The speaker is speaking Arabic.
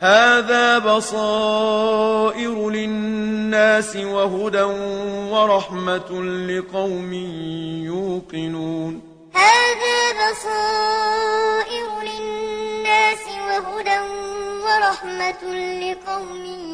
هذا بصائر للناس وهدى ورحمة لقوم يوقنون. هذا بصائر للناس وهدى ورحمة لقوم يوقنون